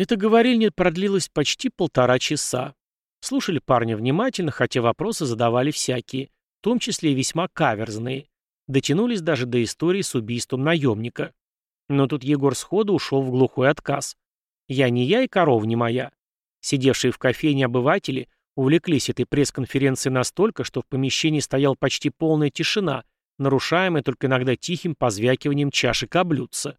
Эта говорильня продлилась почти полтора часа. Слушали парня внимательно, хотя вопросы задавали всякие, в том числе и весьма каверзные. Дотянулись даже до истории с убийством наемника. Но тут Егор сходу ушел в глухой отказ. Я не я и коров не моя. Сидевшие в кофейне обыватели увлеклись этой пресс-конференцией настолько, что в помещении стояла почти полная тишина, нарушаемая только иногда тихим позвякиванием чашек о блюдца.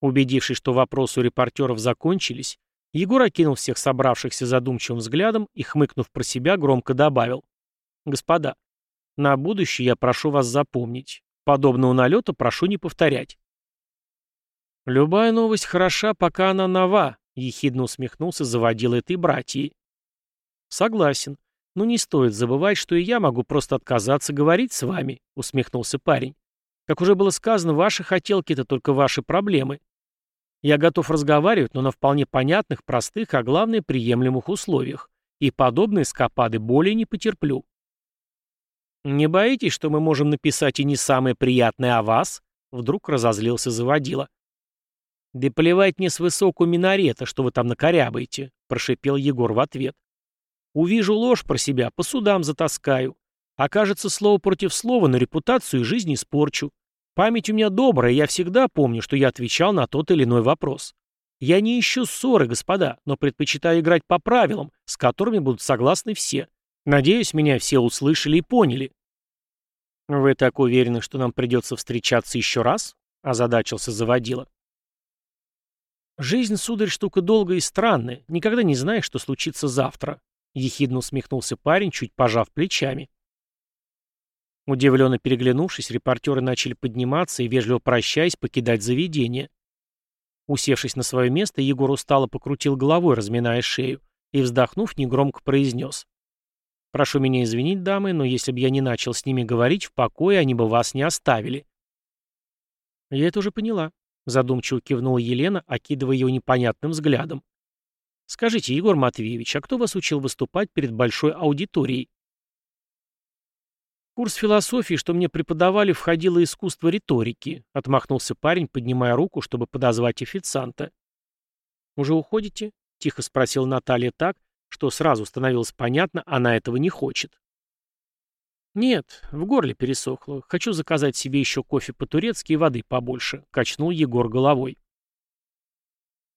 Убедившись, что вопросы у репортеров закончились, Егор окинул всех собравшихся задумчивым взглядом и, хмыкнув про себя, громко добавил. «Господа, на будущее я прошу вас запомнить. Подобного налета прошу не повторять». «Любая новость хороша, пока она нова», — ехидно усмехнулся заводил этой братьей. «Согласен. Но не стоит забывать, что и я могу просто отказаться говорить с вами», — усмехнулся парень. «Как уже было сказано, ваши хотелки — это только ваши проблемы. Я готов разговаривать, но на вполне понятных, простых, а главное, приемлемых условиях. И подобные скопады более не потерплю. «Не боитесь, что мы можем написать и не самое приятное о вас?» Вдруг разозлился заводила. «Да плевать мне с высокого минарета, что вы там накорябаете», прошипел Егор в ответ. «Увижу ложь про себя, по судам затаскаю. Окажется слово против слова, на репутацию и жизнь испорчу. Память у меня добрая, я всегда помню, что я отвечал на тот или иной вопрос. Я не ищу ссоры, господа, но предпочитаю играть по правилам, с которыми будут согласны все. Надеюсь, меня все услышали и поняли. «Вы так уверены, что нам придется встречаться еще раз?» — озадачился заводила. «Жизнь, сударь, штука долгая и странная. Никогда не знаешь, что случится завтра», — ехидно усмехнулся парень, чуть пожав плечами. Удивленно переглянувшись, репортеры начали подниматься и, вежливо прощаясь, покидать заведение. Усевшись на свое место, Егор устало покрутил головой, разминая шею, и, вздохнув, негромко произнес. «Прошу меня извинить, дамы, но если бы я не начал с ними говорить, в покое они бы вас не оставили». «Я это уже поняла», — задумчиво кивнула Елена, окидывая его непонятным взглядом. «Скажите, Егор Матвеевич, а кто вас учил выступать перед большой аудиторией?» Курс философии, что мне преподавали, входило искусство риторики», — отмахнулся парень, поднимая руку, чтобы подозвать официанта. «Уже уходите?» — тихо спросил Наталья так, что сразу становилось понятно, она этого не хочет. «Нет, в горле пересохло. Хочу заказать себе еще кофе по-турецки и воды побольше», — качнул Егор головой.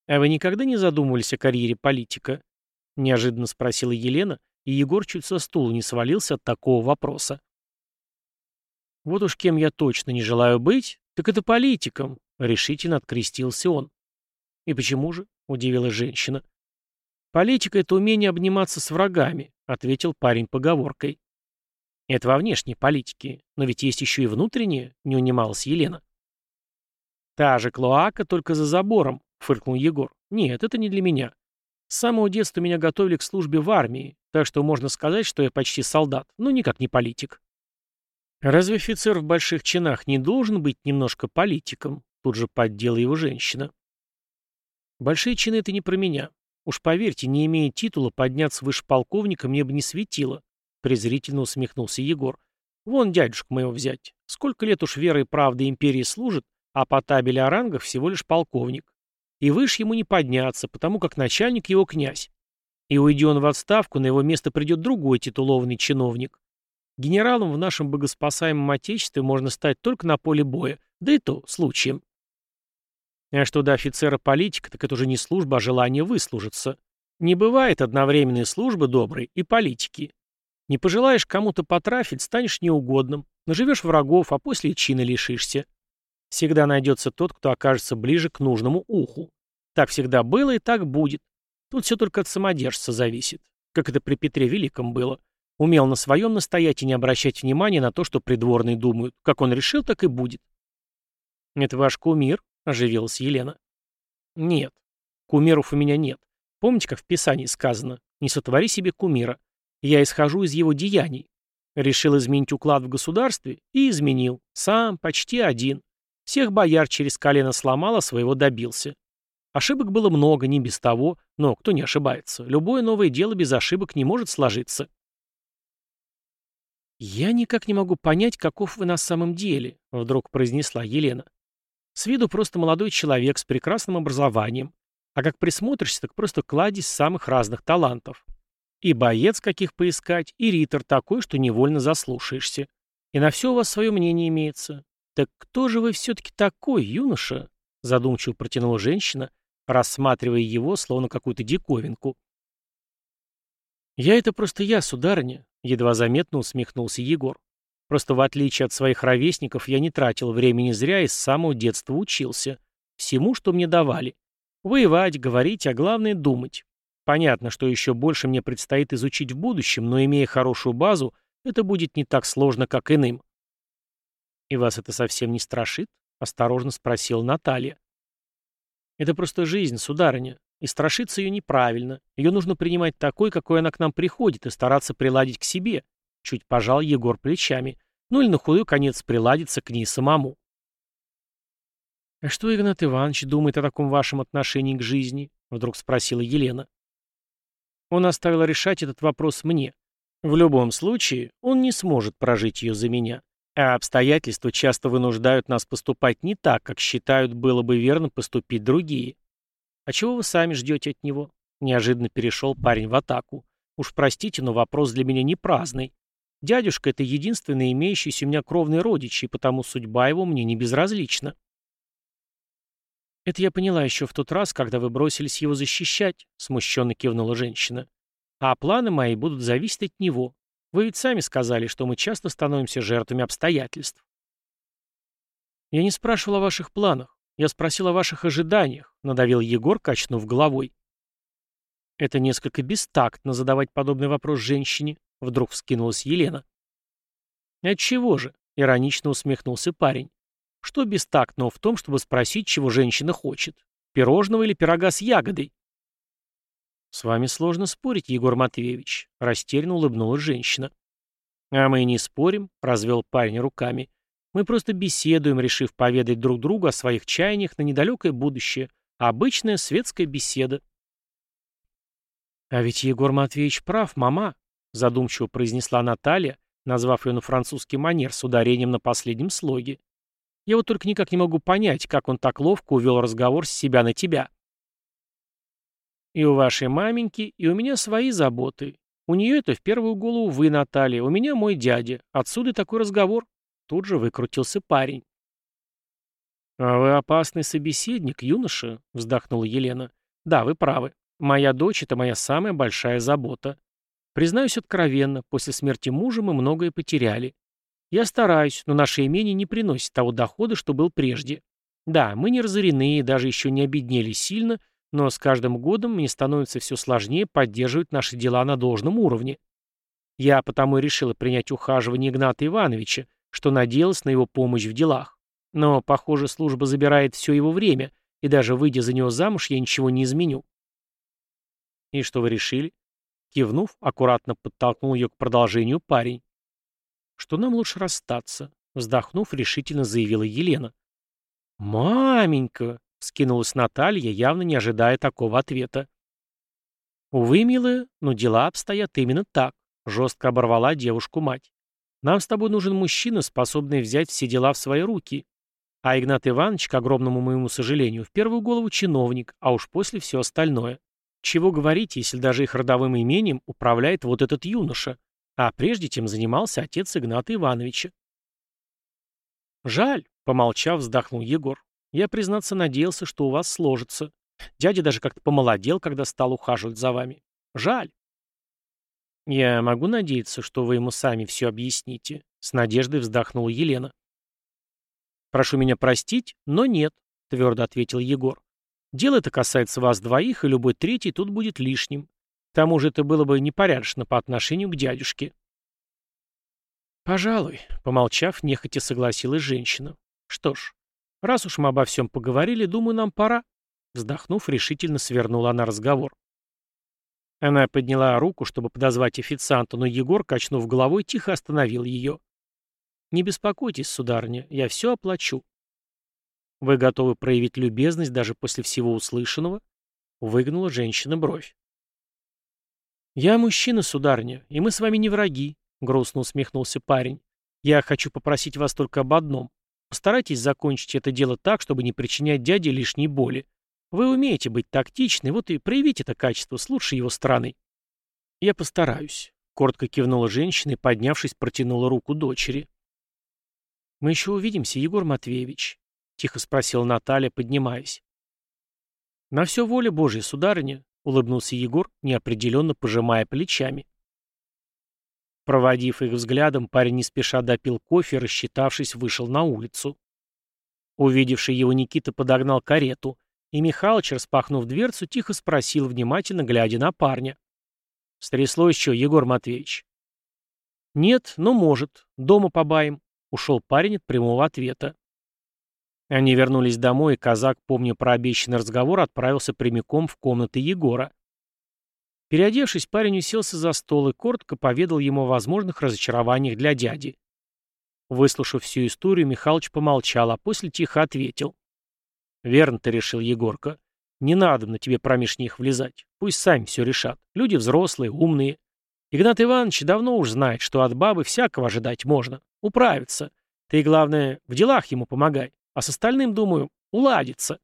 «А вы никогда не задумывались о карьере политика?» — неожиданно спросила Елена, и Егор чуть со стула не свалился от такого вопроса. Вот уж кем я точно не желаю быть, так это политиком, решительно открестился он. И почему же? удивилась женщина. Политика — это умение обниматься с врагами, ответил парень поговоркой. Это во внешней политике, но ведь есть еще и внутренняя, не унималась Елена. Та же клоака, только за забором, фыркнул Егор. Нет, это не для меня. С самого детства меня готовили к службе в армии, так что можно сказать, что я почти солдат, но никак не политик. «Разве офицер в больших чинах не должен быть немножко политиком?» Тут же поддела его женщина. «Большие чины — это не про меня. Уж поверьте, не имея титула, подняться выше полковника мне бы не светило», презрительно усмехнулся Егор. «Вон дядюшку моего взять. Сколько лет уж верой и правдой империи служит, а по табели о рангах всего лишь полковник. И выше ему не подняться, потому как начальник его князь. И уйди он в отставку, на его место придет другой титулованный чиновник. Генералом в нашем богоспасаемом Отечестве можно стать только на поле боя, да и то случаем. А что до офицера-политика, так это уже не служба, а желание выслужиться. Не бывает одновременной службы доброй и политики. Не пожелаешь кому-то потрафить, станешь неугодным, наживешь врагов, а после и чина лишишься. Всегда найдется тот, кто окажется ближе к нужному уху. Так всегда было и так будет. Тут все только от самодержца зависит. Как это при Петре Великом было. Умел на своем настоять и не обращать внимания на то, что придворные думают. Как он решил, так и будет. «Это ваш кумир?» — оживилась Елена. «Нет. Кумиров у меня нет. Помните, как в Писании сказано? Не сотвори себе кумира. Я исхожу из его деяний. Решил изменить уклад в государстве и изменил. Сам, почти один. Всех бояр через колено сломал, а своего добился. Ошибок было много, не без того, но кто не ошибается? Любое новое дело без ошибок не может сложиться. «Я никак не могу понять, каков вы на самом деле», — вдруг произнесла Елена. «С виду просто молодой человек с прекрасным образованием. А как присмотришься, так просто кладезь самых разных талантов. И боец каких поискать, и ритор такой, что невольно заслушаешься. И на все у вас свое мнение имеется. Так кто же вы все-таки такой, юноша? Задумчиво протянула женщина, рассматривая его, словно какую-то диковинку. «Я — это просто я, сударыня», — едва заметно усмехнулся Егор. «Просто в отличие от своих ровесников я не тратил времени зря и с самого детства учился. Всему, что мне давали. Воевать, говорить, а главное — думать. Понятно, что еще больше мне предстоит изучить в будущем, но имея хорошую базу, это будет не так сложно, как иным». «И вас это совсем не страшит?» — осторожно спросила Наталья. «Это просто жизнь, сударыня. И страшиться ее неправильно. Ее нужно принимать такой, какой она к нам приходит, и стараться приладить к себе. Чуть пожал Егор плечами. Ну или на худой конец приладиться к ней самому. «А что Игнат Иванович думает о таком вашем отношении к жизни?» Вдруг спросила Елена. Он оставил решать этот вопрос мне. В любом случае, он не сможет прожить ее за меня. А обстоятельства часто вынуждают нас поступать не так, как считают было бы верно поступить другие. «А чего вы сами ждете от него?» Неожиданно перешел парень в атаку. «Уж простите, но вопрос для меня не праздный. Дядюшка — это единственный имеющийся у меня кровный родич, и потому судьба его мне не безразлична». «Это я поняла еще в тот раз, когда вы бросились его защищать», — смущенно кивнула женщина. «А планы мои будут зависеть от него. Вы ведь сами сказали, что мы часто становимся жертвами обстоятельств». «Я не спрашивал о ваших планах. Я спросил о ваших ожиданиях», — надавил Егор, качнув головой. «Это несколько бестактно задавать подобный вопрос женщине», — вдруг вскинулась Елена. «Отчего же?» — иронично усмехнулся парень. «Что бестактного в том, чтобы спросить, чего женщина хочет? Пирожного или пирога с ягодой?» «С вами сложно спорить, Егор Матвеевич», — растерянно улыбнулась женщина. «А мы не спорим», — развел парень руками. Мы просто беседуем, решив поведать друг другу о своих чаяниях на недалекое будущее. Обычная светская беседа. «А ведь Егор Матвеевич прав, мама», — задумчиво произнесла Наталья, назвав ее на французский манер с ударением на последнем слоге. «Я вот только никак не могу понять, как он так ловко увел разговор с себя на тебя». «И у вашей маменьки, и у меня свои заботы. У нее это в первую голову вы, Наталья, у меня мой дядя. Отсюда такой разговор». Тут же выкрутился парень. «А вы опасный собеседник, юноша», — вздохнула Елена. «Да, вы правы. Моя дочь — это моя самая большая забота. Признаюсь откровенно, после смерти мужа мы многое потеряли. Я стараюсь, но наше имение не приносит того дохода, что был прежде. Да, мы не разорены и даже еще не обеднели сильно, но с каждым годом мне становится все сложнее поддерживать наши дела на должном уровне. Я потому и решила принять ухаживание Игната Ивановича, что надеялась на его помощь в делах. Но, похоже, служба забирает все его время, и даже выйдя за него замуж, я ничего не изменю. «И что вы решили?» Кивнув, аккуратно подтолкнул ее к продолжению парень. «Что нам лучше расстаться?» Вздохнув, решительно заявила Елена. «Маменька!» — скинулась Наталья, явно не ожидая такого ответа. «Увы, милая, но дела обстоят именно так», — жестко оборвала девушку мать. Нам с тобой нужен мужчина, способный взять все дела в свои руки. А Игнат Иванович, к огромному моему сожалению, в первую голову чиновник, а уж после все остальное. Чего говорить, если даже их родовым имением управляет вот этот юноша, а прежде тем занимался отец Игната Ивановича. «Жаль», — помолчав, вздохнул Егор. «Я, признаться, надеялся, что у вас сложится. Дядя даже как-то помолодел, когда стал ухаживать за вами. Жаль». «Я могу надеяться, что вы ему сами все объясните?» — с надеждой вздохнула Елена. «Прошу меня простить, но нет», — твердо ответил Егор. «Дело это касается вас двоих, и любой третий тут будет лишним. К тому же это было бы непорядочно по отношению к дядюшке». «Пожалуй», — помолчав, нехотя согласилась женщина. «Что ж, раз уж мы обо всем поговорили, думаю, нам пора». Вздохнув, решительно свернула она разговор. Она подняла руку, чтобы подозвать официанта, но Егор, качнув головой, тихо остановил ее. «Не беспокойтесь, сударыня, я все оплачу». «Вы готовы проявить любезность даже после всего услышанного?» Выгнула женщина бровь. «Я мужчина, сударыня, и мы с вами не враги», — грустно усмехнулся парень. «Я хочу попросить вас только об одном. Постарайтесь закончить это дело так, чтобы не причинять дяде лишней боли. Вы умеете быть тактичной, вот и проявите это качество с лучшей его стороны. Я постараюсь. Коротко кивнула женщина и, поднявшись, протянула руку дочери. «Мы еще увидимся, Егор Матвеевич», — тихо спросила Наталья, поднимаясь. «На все воля Божья, сударыня», — улыбнулся Егор, неопределенно пожимая плечами. Проводив их взглядом, парень не спеша допил кофе рассчитавшись, вышел на улицу. Увидевший его Никита подогнал карету, и Михалыч, распахнув дверцу, тихо спросил, внимательно глядя на парня. «Стряслось что, Егор Матвеевич?» «Нет, но может. Дома побаем», — ушел парень от прямого ответа. Они вернулись домой, и казак, помня про обещанный разговор, отправился прямиком в комнаты Егора. Переодевшись, парень уселся за стол и коротко поведал ему о возможных разочарованиях для дяди. Выслушав всю историю, Михалыч помолчал, а после тихо ответил. «Верно ты решил, Егорка. Не надо на тебе промеж них влезать. Пусть сами все решат. Люди взрослые, умные. Игнат Иванович давно уж знает, что от бабы всякого ожидать можно. Управиться. Ты, главное, в делах ему помогай. А с остальным, думаю, уладится».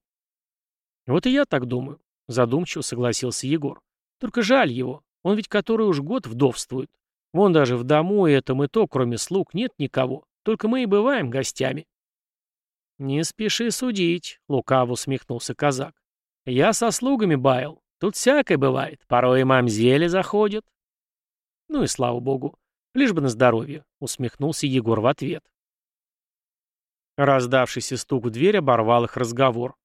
«Вот и я так думаю», — задумчиво согласился Егор. Только жаль его. Он ведь который уж год вдовствует. Вон даже в дому этом и то, кроме слуг, нет никого. Только мы и бываем гостями. «Не спеши судить», — лукаво усмехнулся казак. «Я со слугами баял. Тут всякое бывает. Порой и мамзели заходят». «Ну и слава богу. Лишь бы на здоровье», — усмехнулся Егор в ответ. Раздавшийся стук в дверь оборвал их разговор.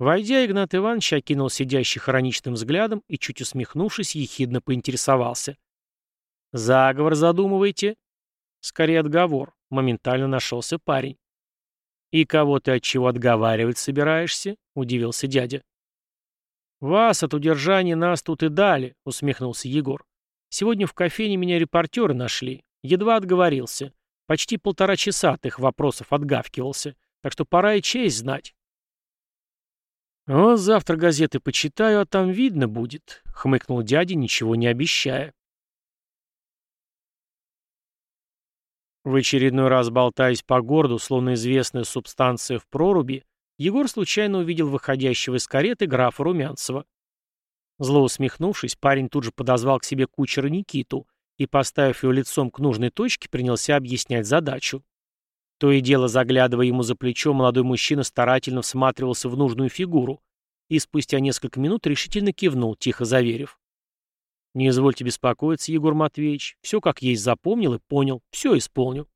Войдя, Игнат Иванович окинул сидящих хроничным взглядом и, чуть усмехнувшись, ехидно поинтересовался. «Заговор задумываете?» «Скорее отговор», — моментально нашелся парень. «И кого ты от чего отговаривать собираешься?» — удивился дядя. «Вас от удержания нас тут и дали», — усмехнулся Егор. «Сегодня в кофейне меня репортеры нашли. Едва отговорился. Почти полтора часа от их вопросов отгавкивался. Так что пора и честь знать». «Вот завтра газеты почитаю, а там видно будет», — хмыкнул дядя, ничего не обещая. В очередной раз болтаясь по городу, словно известная субстанция в проруби, Егор случайно увидел выходящего из кареты графа Румянцева. Зло усмехнувшись, парень тут же подозвал к себе кучера Никиту и, поставив его лицом к нужной точке, принялся объяснять задачу. То и дело, заглядывая ему за плечо, молодой мужчина старательно всматривался в нужную фигуру и спустя несколько минут решительно кивнул, тихо заверив. «Не извольте беспокоиться, Егор Матвеевич. Все как есть запомнил и понял. Все исполню».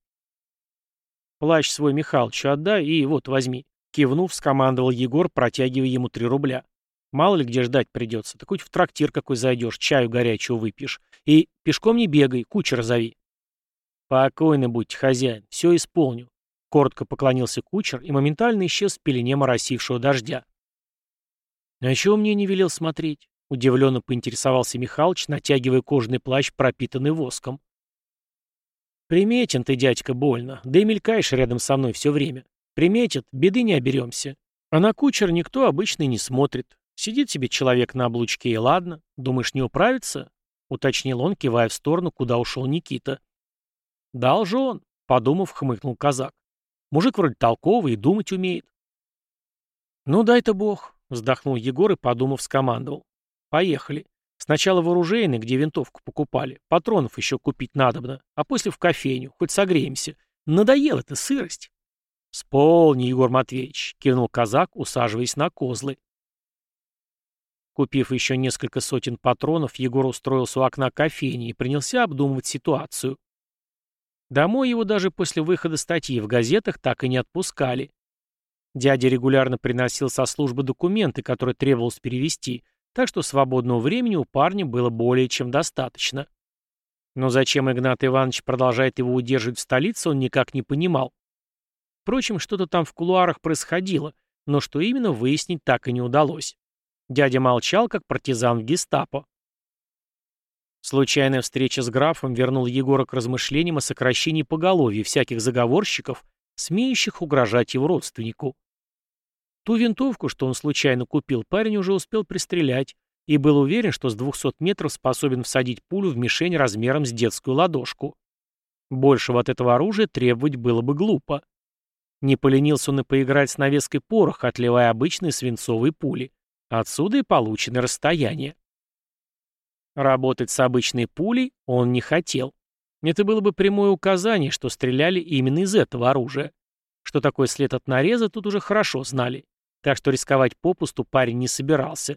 «Плащ свой Михалычу отдай и вот возьми», — кивнув, скомандовал Егор, протягивая ему три рубля. «Мало ли где ждать придется, так хоть в трактир какой зайдешь, чаю горячего выпьешь. И пешком не бегай, кучера зови». «Покойно будьте, хозяин, все исполню», Коротко поклонился кучер и моментально исчез в пелене моросившего дождя. «А чего мне не велел смотреть?» — удивленно поинтересовался Михалыч, натягивая кожаный плащ, пропитанный воском. «Приметен ты, дядька, больно, да и мелькаешь рядом со мной все время. Приметят, беды не оберемся. А на кучер никто обычно не смотрит. Сидит себе человек на облучке и ладно. Думаешь, не управится?» — уточнил он, кивая в сторону, куда ушел Никита. «Должен», — подумав, хмыкнул казак. Мужик вроде толковый и думать умеет. «Ну, дай-то бог», — вздохнул Егор и, подумав, скомандовал. «Поехали. Сначала в оружейный, где винтовку покупали. Патронов еще купить надобно. А после в кофейню. Хоть согреемся. Надоела эта сырость». «Сполни, Егор Матвеевич», — кивнул казак, усаживаясь на козлы. Купив еще несколько сотен патронов, Егор устроился у окна кофейни и принялся обдумывать ситуацию. Домой его даже после выхода статьи в газетах так и не отпускали. Дядя регулярно приносил со службы документы, которые требовалось перевести, так что свободного времени у парня было более чем достаточно. Но зачем Игнат Иванович продолжает его удерживать в столице, он никак не понимал. Впрочем, что-то там в кулуарах происходило, но что именно, выяснить так и не удалось. Дядя молчал, как партизан в гестапо. Случайная встреча с графом вернула Егора к размышлениям о сокращении поголовья всяких заговорщиков, смеющих угрожать его родственнику. Ту винтовку, что он случайно купил, парень уже успел пристрелять и был уверен, что с 200 метров способен всадить пулю в мишень размером с детскую ладошку. Большего от этого оружия требовать было бы глупо. Не поленился он и поиграть с навеской пороха, отливая обычные свинцовые пули. Отсюда и получено расстояние. Работать с обычной пулей он не хотел. Это было бы прямое указание, что стреляли именно из этого оружия. Что такое след от нареза, тут уже хорошо знали. Так что рисковать попусту парень не собирался.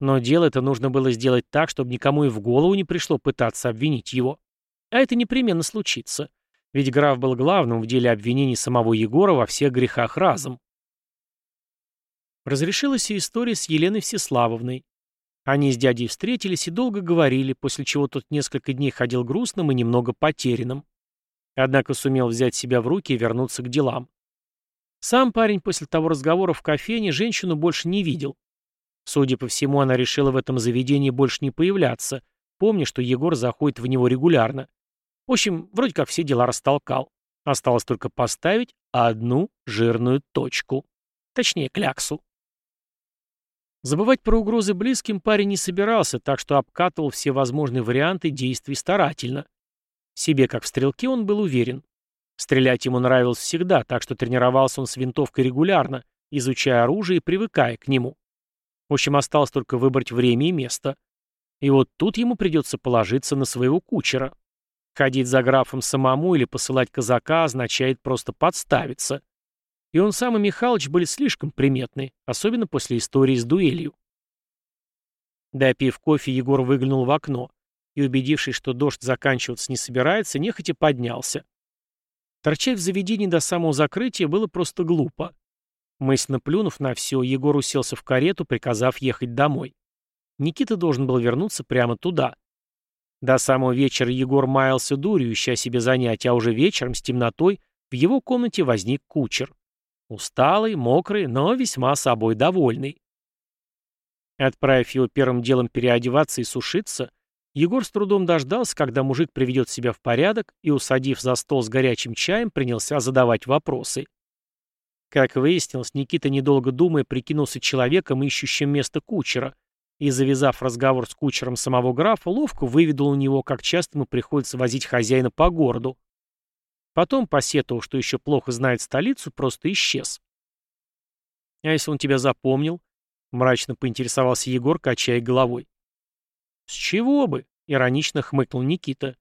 Но дело это нужно было сделать так, чтобы никому и в голову не пришло пытаться обвинить его. А это непременно случится. Ведь граф был главным в деле обвинений самого Егора во всех грехах разом. Разрешилась и история с Еленой Всеславовной. Они с дядей встретились и долго говорили, после чего тот несколько дней ходил грустным и немного потерянным. Однако сумел взять себя в руки и вернуться к делам. Сам парень после того разговора в кофейне женщину больше не видел. Судя по всему, она решила в этом заведении больше не появляться, помня, что Егор заходит в него регулярно. В общем, вроде как все дела растолкал. Осталось только поставить одну жирную точку. Точнее, кляксу. Забывать про угрозы близким парень не собирался, так что обкатывал все возможные варианты действий старательно. Себе, как в стрелке, он был уверен. Стрелять ему нравилось всегда, так что тренировался он с винтовкой регулярно, изучая оружие и привыкая к нему. В общем, осталось только выбрать время и место. И вот тут ему придется положиться на своего кучера. Ходить за графом самому или посылать казака означает просто подставиться. И он сам и Михалыч были слишком приметны, особенно после истории с дуэлью. Допив кофе, Егор выглянул в окно и, убедившись, что дождь заканчиваться не собирается, нехотя поднялся. Торчать в заведении до самого закрытия было просто глупо. Мысленно плюнув на все, Егор уселся в карету, приказав ехать домой. Никита должен был вернуться прямо туда. До самого вечера Егор маялся дурью, ища себе занятия, а уже вечером с темнотой в его комнате возник кучер. Усталый, мокрый, но весьма собой довольный. Отправив его первым делом переодеваться и сушиться, Егор с трудом дождался, когда мужик приведет себя в порядок и, усадив за стол с горячим чаем, принялся задавать вопросы. Как выяснилось, Никита, недолго думая, прикинулся человеком, ищущим место кучера, и, завязав разговор с кучером самого графа, ловко выведал у него, как часто ему приходится возить хозяина по городу, Потом, посетовав, что еще плохо знает столицу, просто исчез. «А если он тебя запомнил?» — мрачно поинтересовался Егор, качая головой. «С чего бы?» — иронично хмыкнул Никита.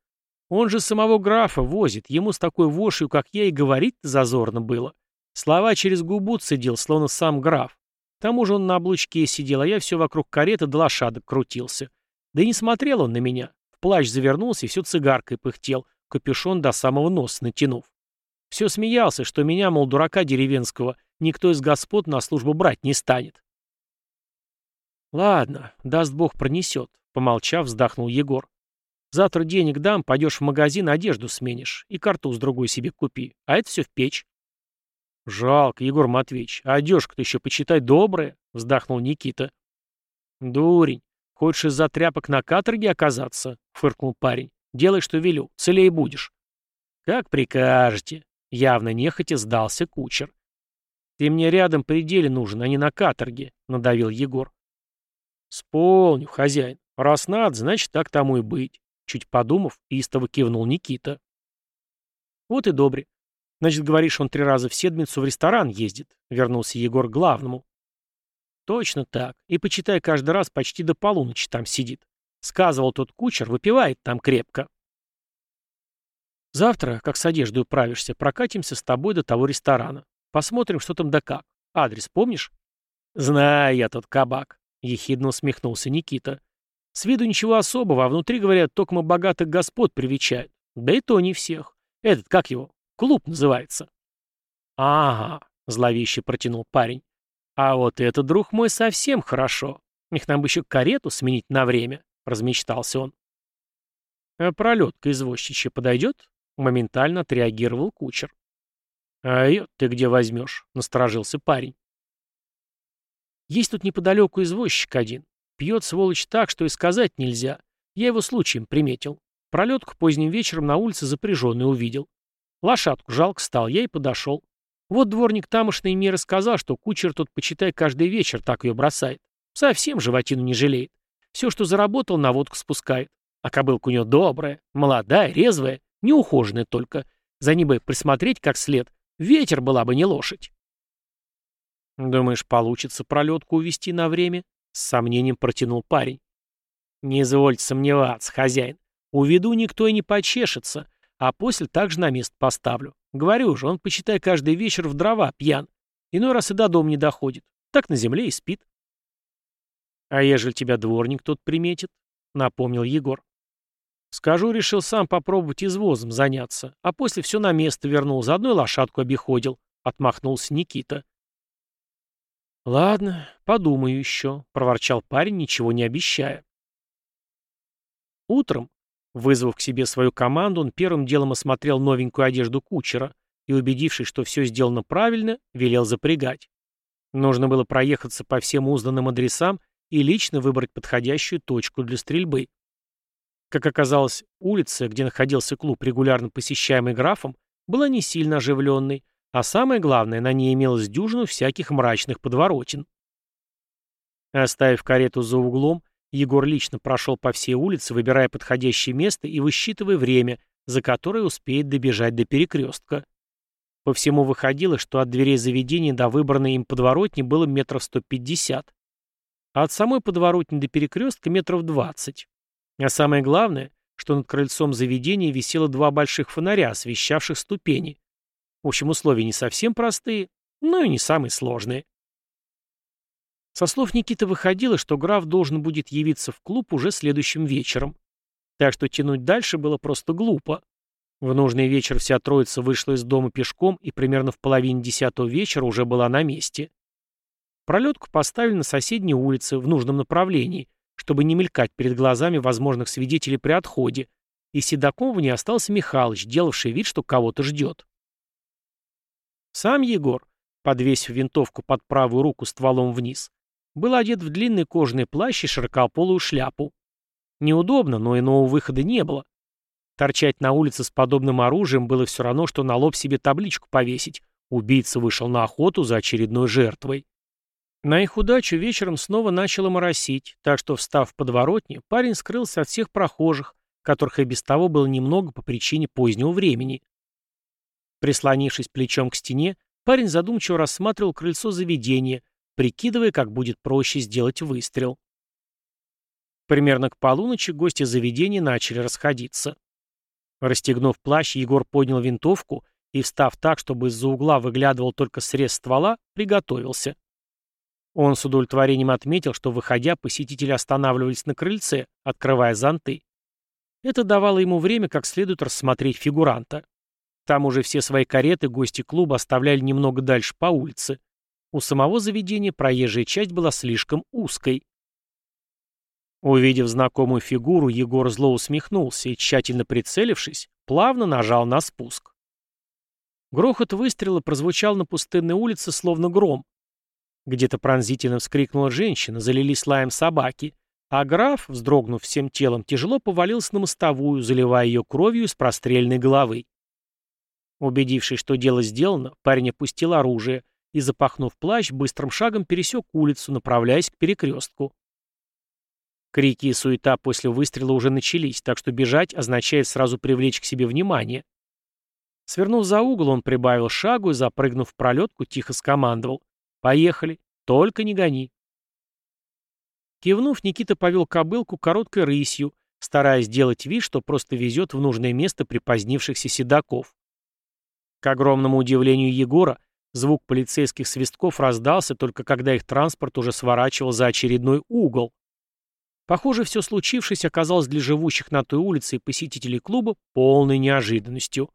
«Он же самого графа возит, ему с такой вошью, как я, и говорить зазорно было. Слова через губу цедил, словно сам граф. К тому же он на облучке сидел, а я все вокруг кареты до лошадок крутился. Да и не смотрел он на меня. В плащ завернулся и все цигаркой пыхтел, капюшон до самого носа натянув. Все смеялся, что меня, мол, дурака деревенского, никто из господ на службу брать не станет. «Ладно, даст бог пронесет», — помолчав, вздохнул Егор. «Завтра денег дам, пойдешь в магазин, одежду сменишь и картуз другой себе купи, а это все в печь». «Жалко, Егор Матвеевич, а одежка-то еще, почитай, добрая», — вздохнул Никита. «Дурень, хочешь из-за тряпок на каторге оказаться?» — фыркнул парень. Делай, что велю, целее будешь. Как прикажете. Явно нехотя сдался кучер. Ты мне рядом при деле нужен, а не на каторге, надавил Егор. Сполню, хозяин. Раз надо, значит, так тому и быть. Чуть подумав, истово кивнул Никита. Вот и добре. Значит, говоришь, он три раза в седмицу в ресторан ездит, вернулся Егор к главному. Точно так. И почитай, каждый раз почти до полуночи там сидит. Сказывал тот кучер, выпивает там крепко. Завтра, как с одеждой управишься, прокатимся с тобой до того ресторана. Посмотрим, что там да как. Адрес помнишь? Знаю я тот кабак, ехидно усмехнулся Никита. С виду ничего особого, а внутри, говорят, только мы богатых господ привечают. Да и то не всех. Этот, как его, клуб называется. Ага, зловеще протянул парень. А вот это, друг мой, совсем хорошо. Их нам бы еще карету сменить на время размечтался он. «А пролетка извозчичья подойдет?» — моментально отреагировал кучер. «А ее ты где возьмешь?» — насторожился парень. «Есть тут неподалеку извозчик один. Пьет сволочь так, что и сказать нельзя. Я его случаем приметил. Пролетку поздним вечером на улице запряженный увидел. Лошадку жалко стал, я и подошел. Вот дворник тамошный мне рассказал, что кучер тут, почитай, каждый вечер так ее бросает. Совсем животину не жалеет. Все, что заработал, на водку спускает. А кобылка у него добрая, молодая, резвая, неухоженная только. За ней бы присмотреть как след, Ветер была бы не лошадь. «Думаешь, получится пролетку увести на время?» — с сомнением протянул парень. «Не извольте сомневаться, хозяин. Уведу никто и не почешется, а после также на место поставлю. Говорю же, он, почитай, каждый вечер в дрова пьян. Иной раз и до дома не доходит. Так на земле и спит». «А ежели тебя дворник тот приметит?» — напомнил Егор. «Скажу, решил сам попробовать извозом заняться, а после все на место вернул, заодно и лошадку обиходил», — отмахнулся Никита. «Ладно, подумаю еще», — проворчал парень, ничего не обещая. Утром, вызвав к себе свою команду, он первым делом осмотрел новенькую одежду кучера и, убедившись, что все сделано правильно, велел запрягать. Нужно было проехаться по всем узнанным адресам и лично выбрать подходящую точку для стрельбы. Как оказалось, улица, где находился клуб, регулярно посещаемый графом, была не сильно оживленной, а самое главное, на ней имелось дюжину всяких мрачных подворотен. Оставив карету за углом, Егор лично прошел по всей улице, выбирая подходящее место и высчитывая время, за которое успеет добежать до перекрестка. По всему выходило, что от дверей заведения до выбранной им подворотни было метров 150, а от самой подворотни до перекрестка метров 20. А самое главное, что над крыльцом заведения висело два больших фонаря, освещавших ступени. В общем, условия не совсем простые, но и не самые сложные. Со слов Никиты выходило, что граф должен будет явиться в клуб уже следующим вечером. Так что тянуть дальше было просто глупо. В нужный вечер вся троица вышла из дома пешком и примерно в половине десятого вечера уже была на месте. Пролетку поставили на соседней улице в нужном направлении, чтобы не мелькать перед глазами возможных свидетелей при отходе, и седаком в ней остался Михалыч, делавший вид, что кого-то ждет. Сам Егор, подвесив винтовку под правую руку стволом вниз, был одет в длинный кожаный плащ и широкополую шляпу. Неудобно, но иного выхода не было. Торчать на улице с подобным оружием было все равно, что на лоб себе табличку повесить. Убийца вышел на охоту за очередной жертвой. На их удачу вечером снова начало моросить, так что, встав в подворотне, парень скрылся от всех прохожих, которых и без того было немного по причине позднего времени. Прислонившись плечом к стене, парень задумчиво рассматривал крыльцо заведения, прикидывая, как будет проще сделать выстрел. Примерно к полуночи гости заведения начали расходиться. Расстегнув плащ, Егор поднял винтовку и, встав так, чтобы из-за угла выглядывал только срез ствола, приготовился. Он с удовлетворением отметил, что, выходя, посетители останавливались на крыльце, открывая зонты. Это давало ему время как следует рассмотреть фигуранта. Там уже все свои кареты гости клуба оставляли немного дальше по улице. У самого заведения проезжая часть была слишком узкой. Увидев знакомую фигуру, Егор зло усмехнулся и, тщательно прицелившись, плавно нажал на спуск. Грохот выстрела прозвучал на пустынной улице, словно гром. Где-то пронзительно вскрикнула женщина, залились лаем собаки, а граф, вздрогнув всем телом, тяжело повалился на мостовую, заливая ее кровью из прострельной головы. Убедившись, что дело сделано, парень опустил оружие и, запахнув плащ, быстрым шагом пересек улицу, направляясь к перекрестку. Крики и суета после выстрела уже начались, так что бежать означает сразу привлечь к себе внимание. Свернув за угол, он прибавил шагу и, запрыгнув в пролетку, тихо скомандовал. «Поехали! Только не гони!» Кивнув, Никита повел кобылку короткой рысью, стараясь сделать вид, что просто везет в нужное место припозднившихся седаков. К огромному удивлению Егора, звук полицейских свистков раздался только когда их транспорт уже сворачивал за очередной угол. Похоже, все случившееся оказалось для живущих на той улице и посетителей клуба полной неожиданностью.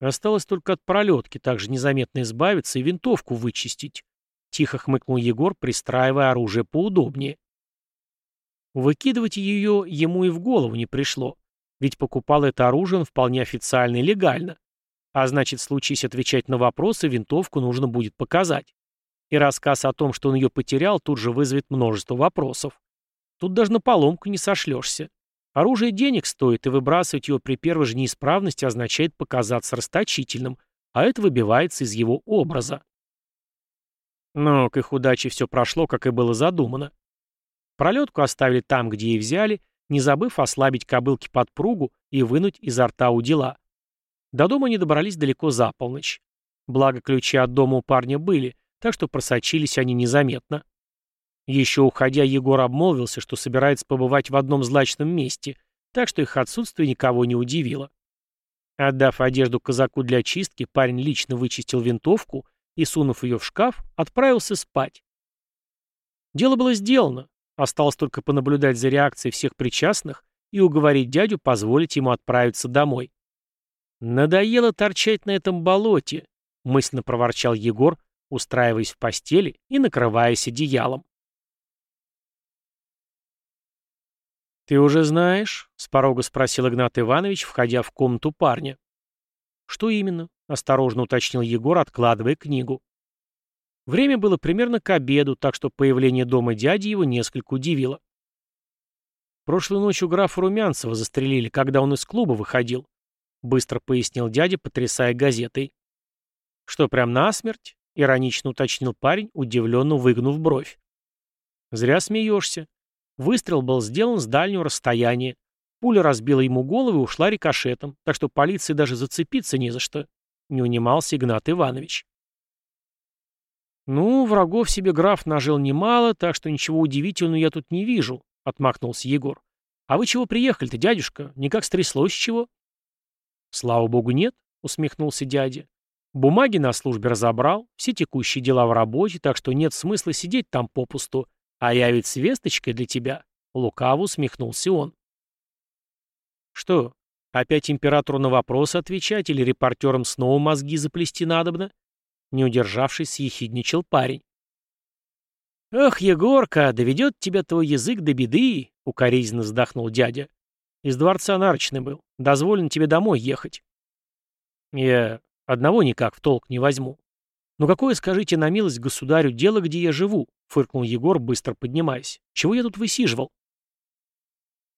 Осталось только от пролетки также незаметно избавиться и винтовку вычистить. Тихо хмыкнул Егор, пристраивая оружие поудобнее. Выкидывать ее ему и в голову не пришло, ведь покупал это оружие он вполне официально и легально. А значит, случись отвечать на вопросы, винтовку нужно будет показать. И рассказ о том, что он ее потерял, тут же вызовет множество вопросов. Тут даже на поломку не сошлешься. Оружие денег стоит, и выбрасывать его при первой же неисправности означает показаться расточительным, а это выбивается из его образа. Но к их удаче все прошло, как и было задумано. Пролетку оставили там, где и взяли, не забыв ослабить кобылки подпругу и вынуть изо рта у дела. До дома они добрались далеко за полночь. Благо ключи от дома у парня были, так что просочились они незаметно. Еще уходя, Егор обмолвился, что собирается побывать в одном злачном месте, так что их отсутствие никого не удивило. Отдав одежду казаку для чистки, парень лично вычистил винтовку и, сунув ее в шкаф, отправился спать. Дело было сделано, осталось только понаблюдать за реакцией всех причастных и уговорить дядю позволить ему отправиться домой. «Надоело торчать на этом болоте», — мысленно проворчал Егор, устраиваясь в постели и накрываясь одеялом. «Ты уже знаешь?» — с порога спросил Игнат Иванович, входя в комнату парня. «Что именно?» — осторожно уточнил Егор, откладывая книгу. Время было примерно к обеду, так что появление дома дяди его несколько удивило. Прошлой ночью графа Румянцева застрелили, когда он из клуба выходил, быстро пояснил дядя, потрясая газетой. Что, прям насмерть? Иронично уточнил парень, удивленно выгнув бровь. Зря смеешься. Выстрел был сделан с дальнего расстояния. Пуля разбила ему голову и ушла рикошетом, так что полиции даже зацепиться не за что. Не унимался Игнат Иванович. «Ну, врагов себе граф нажил немало, так что ничего удивительного я тут не вижу», — отмахнулся Егор. «А вы чего приехали-то, дядюшка? Никак стряслось чего?» «Слава богу, нет», — усмехнулся дядя. «Бумаги на службе разобрал, все текущие дела в работе, так что нет смысла сидеть там попусту, «А я ведь с весточкой для тебя», — лукаво усмехнулся он. «Что, опять императору на вопросы отвечать или репортерам снова мозги заплести надобно?» Не удержавшись, съехидничал парень. «Ох, Егорка, доведет тебя твой язык до беды!» — укоризненно вздохнул дядя. «Из дворца нарочный был. Дозволен тебе домой ехать». «Я одного никак в толк не возьму. Но какое, скажите на милость государю, дело, где я живу?» — фыркнул Егор, быстро поднимаясь. «Чего я тут высиживал?»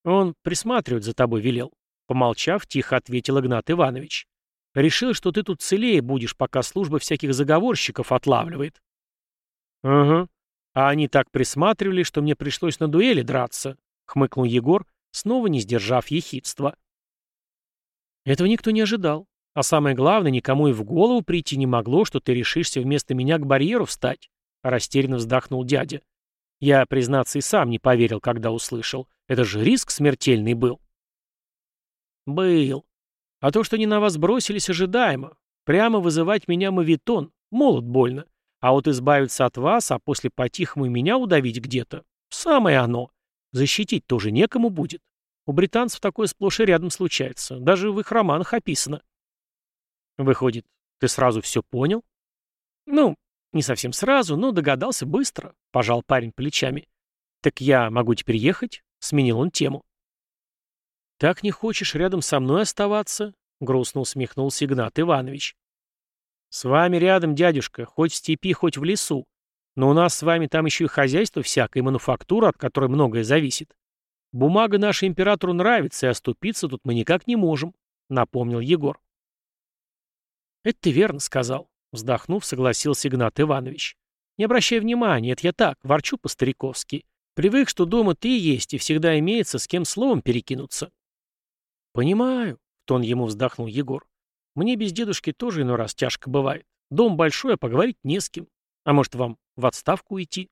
«Он присматривать за тобой велел», — помолчав, тихо ответил Игнат Иванович. «Решил, что ты тут целее будешь, пока служба всяких заговорщиков отлавливает». «Угу. А они так присматривали, что мне пришлось на дуэли драться», — хмыкнул Егор, снова не сдержав ехидства. Этого никто не ожидал. А самое главное, никому и в голову прийти не могло, что ты решишься вместо меня к барьеру встать. Растерянно вздохнул дядя. Я, признаться, и сам не поверил, когда услышал. Это же риск смертельный был. Был. А то, что они на вас бросились, ожидаемо. Прямо вызывать меня мавитон. Молот больно. А вот избавиться от вас, а после по-тихому меня удавить где-то. Самое оно. Защитить тоже некому будет. У британцев такое сплошь и рядом случается. Даже в их романах описано. Выходит, ты сразу все понял? Ну, не совсем сразу, но догадался быстро, пожал парень плечами. Так я могу теперь ехать? Сменил он тему. Так не хочешь рядом со мной оставаться? Грустно усмехнулся Игнат Иванович. С вами рядом, дядюшка, хоть в степи, хоть в лесу. Но у нас с вами там еще и хозяйство всякое, и мануфактура, от которой многое зависит. Бумага нашей императору нравится, и оступиться тут мы никак не можем, напомнил Егор. «Это ты верно сказал», — вздохнув, согласился Игнат Иванович. «Не обращай внимания, это я так, ворчу по-стариковски. Привык, что дома ты есть, и всегда имеется с кем словом перекинуться». «Понимаю», — тон ему вздохнул Егор. «Мне без дедушки тоже иной раз тяжко бывает. Дом большой, а поговорить не с кем. А может, вам в отставку уйти?»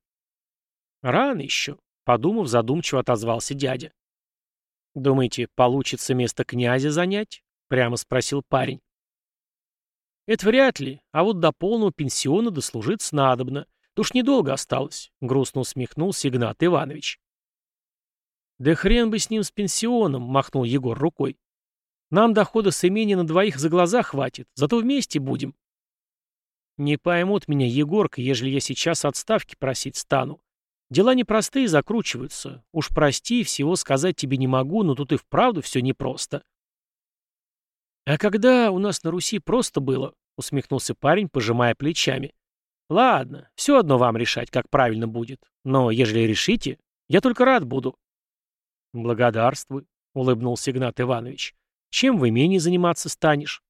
«Рано еще», — подумав, задумчиво отозвался дядя. «Думаете, получится место князя занять?» — прямо спросил парень. «Это вряд ли, а вот до полного пенсиона дослужиться надобно. Уж недолго осталось», — грустно усмехнулся Игнат Иванович. «Да хрен бы с ним с пенсионом», — махнул Егор рукой. «Нам дохода с имени на двоих за глаза хватит, зато вместе будем». «Не поймут меня, Егорка, ежели я сейчас отставки просить стану. Дела непростые закручиваются. Уж прости, всего сказать тебе не могу, но тут и вправду все непросто. «А когда у нас на Руси просто было?» — усмехнулся парень, пожимая плечами. «Ладно, все одно вам решать, как правильно будет. Но ежели решите, я только рад буду». «Благодарствуй», — улыбнулся Игнат Иванович. «Чем в имении заниматься станешь?»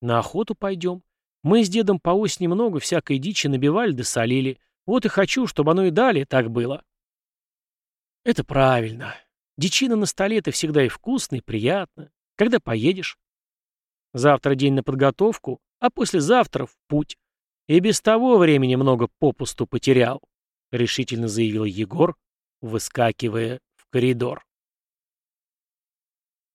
«На охоту пойдем. Мы с дедом по осени много всякой дичи набивали да солили. Вот и хочу, чтобы оно и далее так было». «Это правильно. Дичина на столе — это всегда и вкусно, и приятно. Когда поедешь?» Завтра день на подготовку, а послезавтра в путь. И без того времени много попусту потерял», — решительно заявил Егор, выскакивая в коридор.